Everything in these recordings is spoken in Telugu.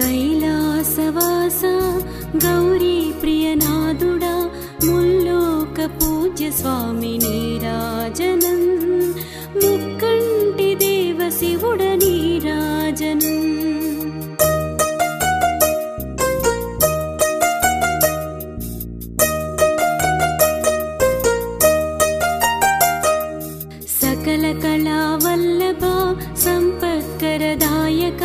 कैलासवास प्रियनादुडा, मुल्लोक पूज्य स्वामिराज मुखण्टि देव सकल कलावल्लभ सम्पर्कर दयक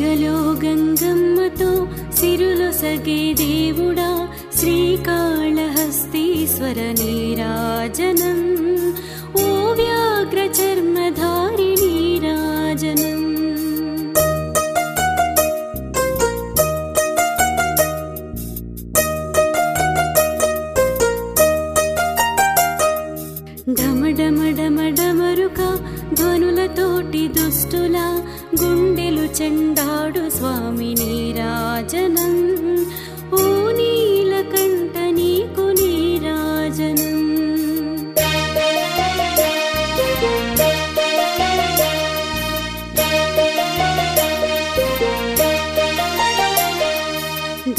लो गङ्गम्मतो सिरुलोसगे देवुडा श्रीकाळहस्तीश्वर नीराजनम् ओ व्याघ्रज తోటి దుష్టుల గుండెలు చెండాడు స్వామి నీరాజనం ఓ నీల కంట నీకు నీరాజనం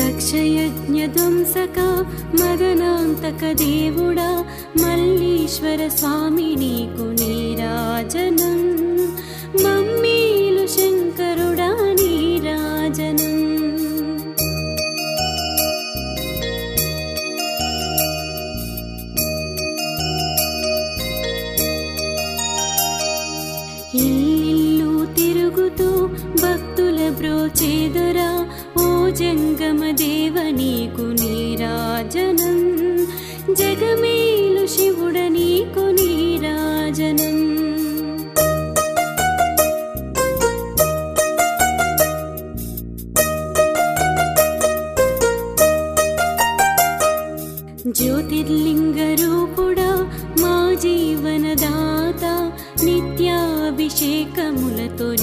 దక్షయజ్ఞధ్వంసక మదనాంతక దేవుడా మల్లీశ్వర స్వామి నీకు నీరా ఇల్లు తిరుగుతూ భక్తుల బ్రోచేదరా ఓ జంగమ దేవ నీకు నీరాజనం జగమేలు శివుడ నీకు నీరాజనం జ్యోతిర్లింగ అభిషేకములతో